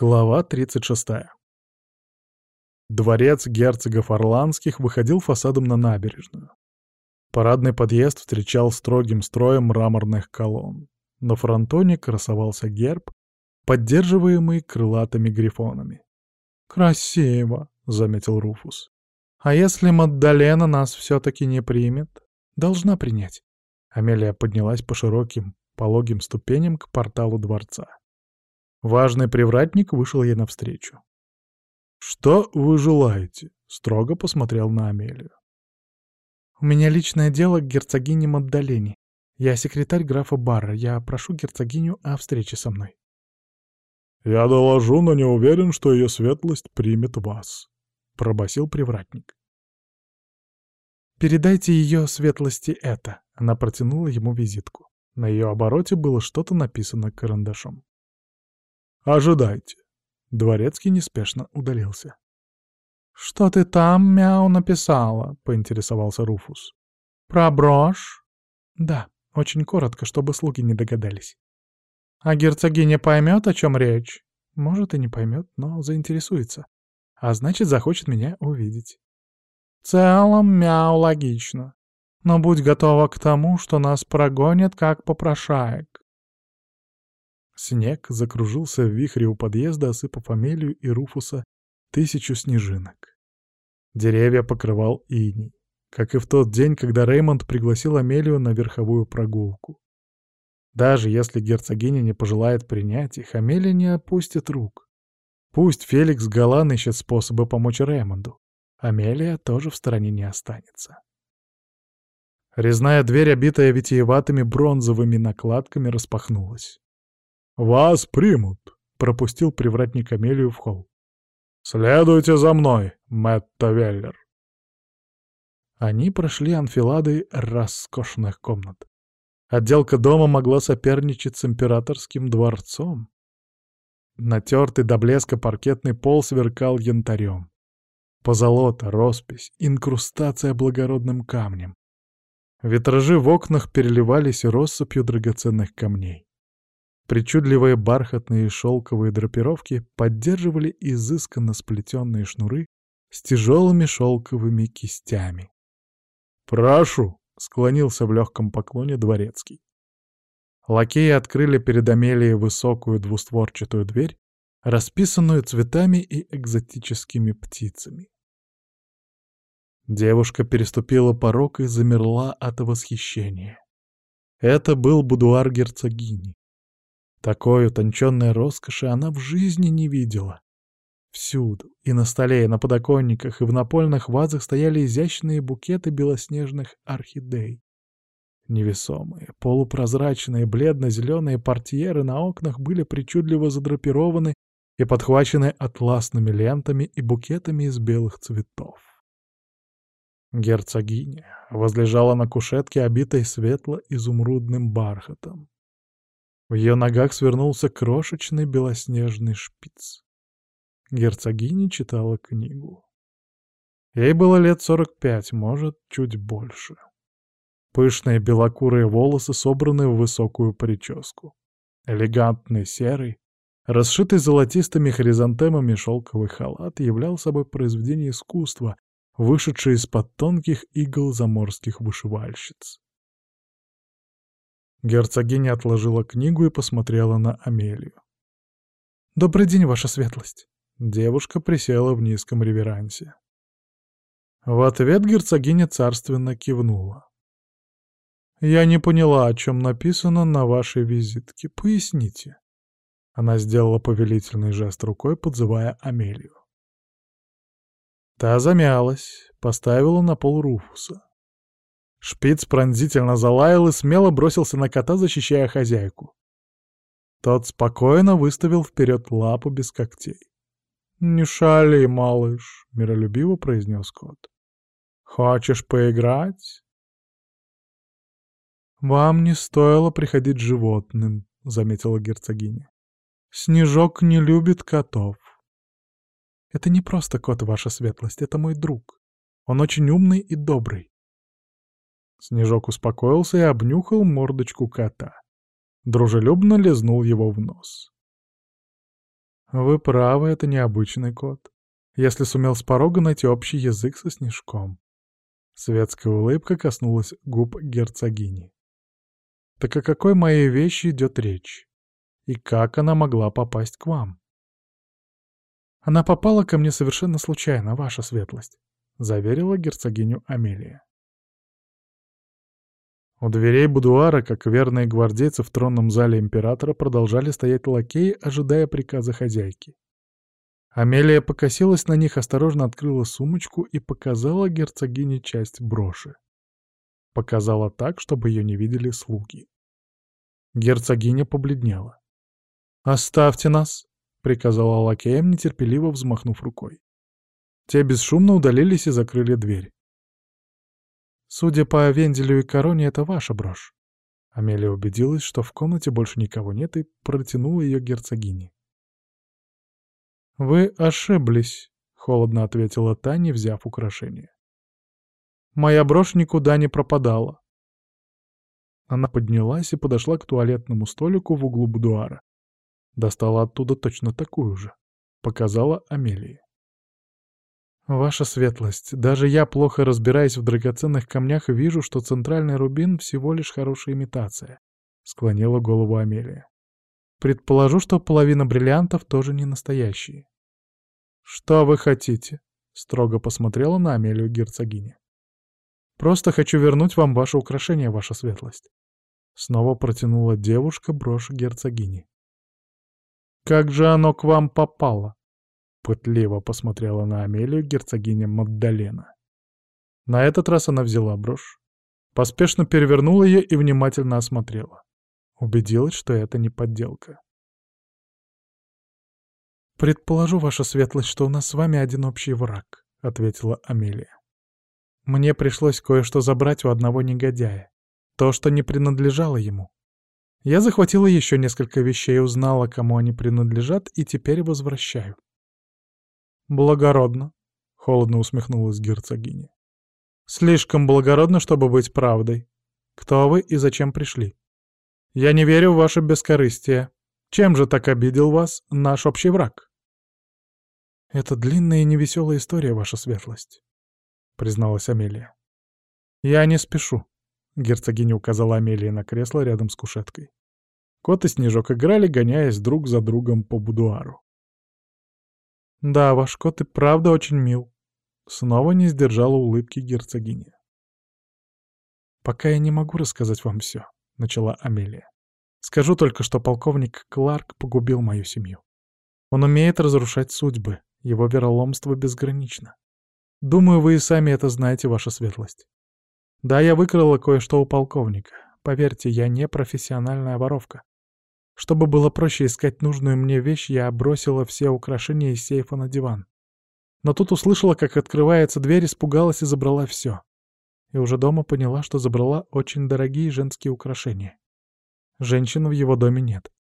Глава 36. Дворец герцогов Орландских выходил фасадом на набережную. Парадный подъезд встречал строгим строем мраморных колонн. На фронтоне красовался герб, поддерживаемый крылатыми грифонами. «Красиво», — заметил Руфус. «А если Маддалена нас все-таки не примет?» «Должна принять». Амелия поднялась по широким, пологим ступеням к порталу дворца. Важный привратник вышел ей навстречу. «Что вы желаете?» — строго посмотрел на Амелию. «У меня личное дело к герцогине Маддалене. Я секретарь графа Барра. Я прошу герцогиню о встрече со мной». «Я доложу, но не уверен, что ее светлость примет вас», — пробасил привратник. «Передайте ее светлости это», — она протянула ему визитку. На ее обороте было что-то написано карандашом. Ожидайте. Дворецкий неспешно удалился. «Что ты там, мяу, написала?» — поинтересовался Руфус. «Про брошь?» «Да, очень коротко, чтобы слуги не догадались». «А герцогиня поймет, о чем речь?» «Может, и не поймет, но заинтересуется. А значит, захочет меня увидеть». «В целом, мяу, логично. Но будь готова к тому, что нас прогонят как попрошаек. Снег закружился в вихре у подъезда, осыпав Амелию и Руфуса тысячу снежинок. Деревья покрывал иней, как и в тот день, когда Реймонд пригласил Амелию на верховую прогулку. Даже если герцогиня не пожелает принять их, Амелия не опустит рук. Пусть Феликс Галан ищет способы помочь Реймонду. Амелия тоже в стороне не останется. Резная дверь, обитая витиеватыми бронзовыми накладками, распахнулась. «Вас примут», — пропустил привратник Амелию в холл. «Следуйте за мной, Мэтта Веллер». Они прошли анфиладой роскошных комнат. Отделка дома могла соперничать с императорским дворцом. Натертый до блеска паркетный пол сверкал янтарем. Позолота, роспись, инкрустация благородным камнем. Витражи в окнах переливались россыпью драгоценных камней. Причудливые бархатные и шелковые драпировки поддерживали изысканно сплетенные шнуры с тяжелыми шелковыми кистями. «Прошу!» — склонился в легком поклоне дворецкий. Лакеи открыли перед Амелией высокую двустворчатую дверь, расписанную цветами и экзотическими птицами. Девушка переступила порог и замерла от восхищения. Это был будуар герцогини. Такой утонченной роскоши она в жизни не видела. Всюду, и на столе, и на подоконниках, и в напольных вазах стояли изящные букеты белоснежных орхидей. Невесомые, полупрозрачные, бледно-зеленые портьеры на окнах были причудливо задрапированы и подхвачены атласными лентами и букетами из белых цветов. Герцогиня возлежала на кушетке, обитой светло-изумрудным бархатом. В ее ногах свернулся крошечный белоснежный шпиц. Герцогиня читала книгу. Ей было лет сорок пять, может, чуть больше. Пышные белокурые волосы собраны в высокую прическу. Элегантный серый, расшитый золотистыми хризантемами шелковый халат являл собой произведение искусства, вышедшее из-под тонких игл заморских вышивальщиц. Герцогиня отложила книгу и посмотрела на Амелию. «Добрый день, ваша светлость!» Девушка присела в низком реверансе. В ответ герцогиня царственно кивнула. «Я не поняла, о чем написано на вашей визитке. Поясните». Она сделала повелительный жест рукой, подзывая Амелию. Та замялась, поставила на пол Руфуса. Шпиц пронзительно залаял и смело бросился на кота, защищая хозяйку. Тот спокойно выставил вперед лапу без когтей. «Не шали, малыш», — миролюбиво произнес кот. «Хочешь поиграть?» «Вам не стоило приходить животным», — заметила герцогиня. «Снежок не любит котов». «Это не просто кот, ваша светлость, это мой друг. Он очень умный и добрый. Снежок успокоился и обнюхал мордочку кота. Дружелюбно лизнул его в нос. Вы правы, это необычный кот. Если сумел с порога найти общий язык со снежком. Светская улыбка коснулась губ герцогини. Так о какой моей вещи идет речь? И как она могла попасть к вам? Она попала ко мне совершенно случайно, ваша светлость, заверила герцогиню Амелия. У дверей будуара, как верные гвардейцы в тронном зале императора, продолжали стоять лакеи, ожидая приказа хозяйки. Амелия покосилась на них, осторожно открыла сумочку и показала герцогине часть броши. Показала так, чтобы ее не видели слуги. Герцогиня побледнела. «Оставьте нас!» — приказала лакеям, нетерпеливо взмахнув рукой. Те бесшумно удалились и закрыли дверь. Судя по венделю и короне, это ваша брошь. Амелия убедилась, что в комнате больше никого нет, и протянула ее герцогине. «Вы ошиблись», — холодно ответила Таня, взяв украшение. «Моя брошь никуда не пропадала». Она поднялась и подошла к туалетному столику в углу будуара. Достала оттуда точно такую же. Показала Амелии. «Ваша светлость, даже я, плохо разбираясь в драгоценных камнях, вижу, что центральный рубин всего лишь хорошая имитация», — склонила голову Амелия. «Предположу, что половина бриллиантов тоже не настоящие». «Что вы хотите?» — строго посмотрела на Амелию герцогиня. «Просто хочу вернуть вам ваше украшение, ваша светлость». Снова протянула девушка брошь герцогини. «Как же оно к вам попало?» Пытливо посмотрела на Амелию герцогиня Маддалена. На этот раз она взяла брошь, поспешно перевернула ее и внимательно осмотрела. Убедилась, что это не подделка. «Предположу, ваша светлость, что у нас с вами один общий враг», — ответила Амелия. «Мне пришлось кое-что забрать у одного негодяя. То, что не принадлежало ему. Я захватила еще несколько вещей, узнала, кому они принадлежат, и теперь возвращаю. «Благородно», — холодно усмехнулась герцогиня. «Слишком благородно, чтобы быть правдой. Кто вы и зачем пришли? Я не верю в ваше бескорыстие. Чем же так обидел вас наш общий враг?» «Это длинная и невеселая история, ваша светлость», — призналась Амелия. «Я не спешу», — герцогиня указала Амелии на кресло рядом с кушеткой. Кот и Снежок играли, гоняясь друг за другом по будуару. «Да, ваш кот и правда очень мил», — снова не сдержала улыбки герцогиня. «Пока я не могу рассказать вам все», — начала Амелия. «Скажу только, что полковник Кларк погубил мою семью. Он умеет разрушать судьбы, его вероломство безгранично. Думаю, вы и сами это знаете, ваша светлость. Да, я выкрала кое-что у полковника. Поверьте, я не профессиональная воровка. Чтобы было проще искать нужную мне вещь, я бросила все украшения из сейфа на диван. Но тут услышала, как открывается дверь, испугалась и забрала все. И уже дома поняла, что забрала очень дорогие женские украшения. Женщин в его доме нет.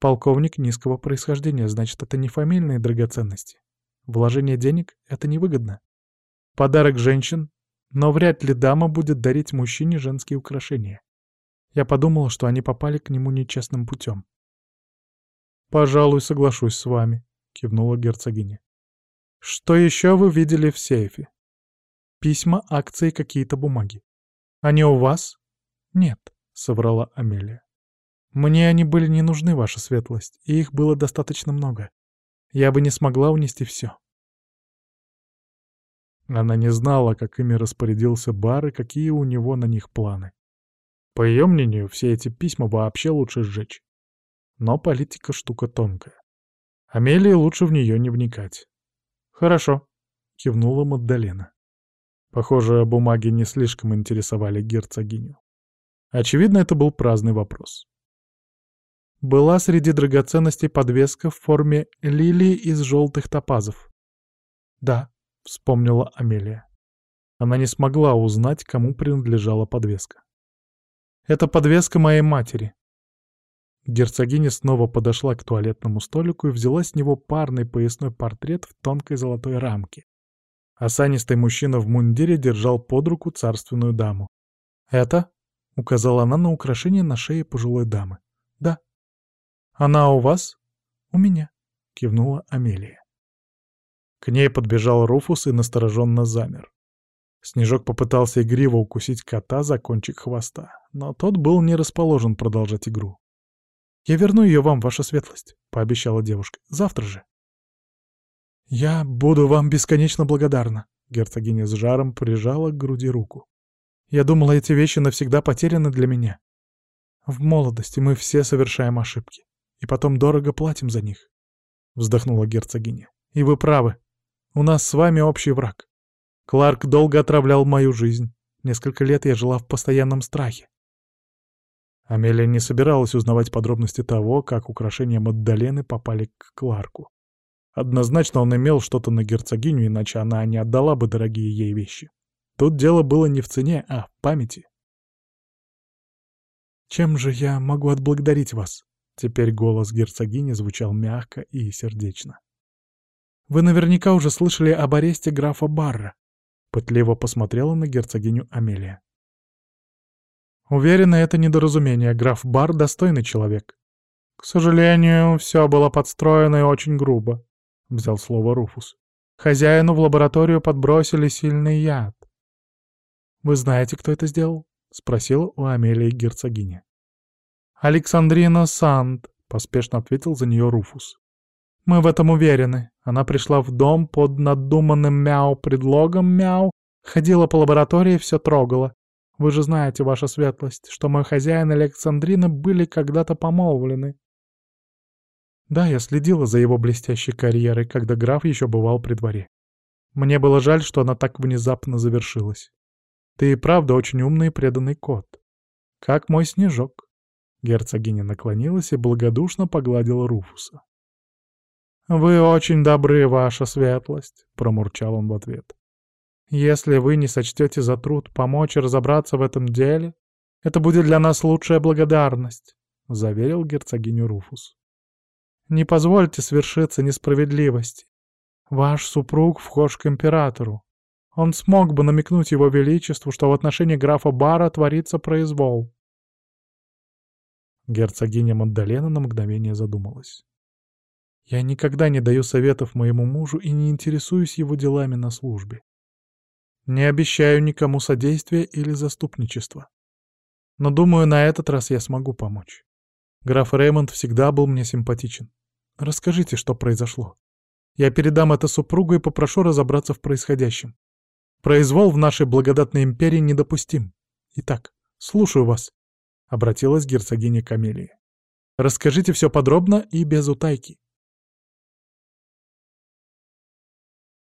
Полковник низкого происхождения, значит, это не фамильные драгоценности. Вложение денег — это невыгодно. Подарок женщин, но вряд ли дама будет дарить мужчине женские украшения. Я подумала, что они попали к нему нечестным путем. «Пожалуй, соглашусь с вами», — кивнула герцогиня. «Что еще вы видели в сейфе?» «Письма, акции, какие-то бумаги. Они у вас?» «Нет», — соврала Амелия. «Мне они были не нужны, ваша светлость, и их было достаточно много. Я бы не смогла унести все». Она не знала, как ими распорядился бар и какие у него на них планы. По ее мнению, все эти письма вообще лучше сжечь. Но политика штука тонкая. Амелии лучше в нее не вникать. «Хорошо», — кивнула Маддалена. Похоже, бумаги не слишком интересовали герцогиню. Очевидно, это был праздный вопрос. Была среди драгоценностей подвеска в форме лилии из желтых топазов. «Да», — вспомнила Амелия. Она не смогла узнать, кому принадлежала подвеска. «Это подвеска моей матери», Герцогиня снова подошла к туалетному столику и взяла с него парный поясной портрет в тонкой золотой рамке. Осанистый мужчина в мундире держал под руку царственную даму. «Это?» — указала она на украшение на шее пожилой дамы. «Да». «Она у вас?» «У меня». — кивнула Амелия. К ней подбежал Руфус и настороженно замер. Снежок попытался игриво укусить кота за кончик хвоста, но тот был не расположен продолжать игру. «Я верну ее вам, ваша светлость», — пообещала девушка. «Завтра же». «Я буду вам бесконечно благодарна», — герцогиня с жаром прижала к груди руку. «Я думала, эти вещи навсегда потеряны для меня. В молодости мы все совершаем ошибки, и потом дорого платим за них», — вздохнула герцогиня. «И вы правы. У нас с вами общий враг. Кларк долго отравлял мою жизнь. Несколько лет я жила в постоянном страхе. Амелия не собиралась узнавать подробности того, как украшения Маддалены попали к Кларку. Однозначно он имел что-то на герцогиню, иначе она не отдала бы дорогие ей вещи. Тут дело было не в цене, а в памяти. «Чем же я могу отблагодарить вас?» Теперь голос герцогини звучал мягко и сердечно. «Вы наверняка уже слышали об аресте графа Барра. Пытливо посмотрела на герцогиню Амелия. Уверена, это недоразумение. Граф Бар — достойный человек. К сожалению, все было подстроено и очень грубо, — взял слово Руфус. Хозяину в лабораторию подбросили сильный яд. «Вы знаете, кто это сделал?» — спросила у Амелии герцогиня. «Александрина Санд», — поспешно ответил за нее Руфус. Мы в этом уверены. Она пришла в дом под надуманным мяу-предлогом мяу, ходила по лаборатории все трогала. Вы же знаете, ваша светлость, что мой хозяин и Александрина были когда-то помолвлены. Да, я следила за его блестящей карьерой, когда граф еще бывал при дворе. Мне было жаль, что она так внезапно завершилась. Ты и правда очень умный и преданный кот. Как мой снежок. Герцогиня наклонилась и благодушно погладила Руфуса. «Вы очень добры, ваша светлость», — промурчал он в ответ. «Если вы не сочтете за труд помочь разобраться в этом деле, это будет для нас лучшая благодарность», — заверил герцогиню Руфус. «Не позвольте свершиться несправедливости. Ваш супруг вхож к императору. Он смог бы намекнуть его величеству, что в отношении графа Бара творится произвол». Герцогиня Мадалена на мгновение задумалась. Я никогда не даю советов моему мужу и не интересуюсь его делами на службе. Не обещаю никому содействия или заступничества. Но думаю, на этот раз я смогу помочь. Граф Реймонд всегда был мне симпатичен. Расскажите, что произошло. Я передам это супругу и попрошу разобраться в происходящем. Произвол в нашей благодатной империи недопустим. Итак, слушаю вас, — обратилась герцогиня Камелия. Расскажите все подробно и без утайки.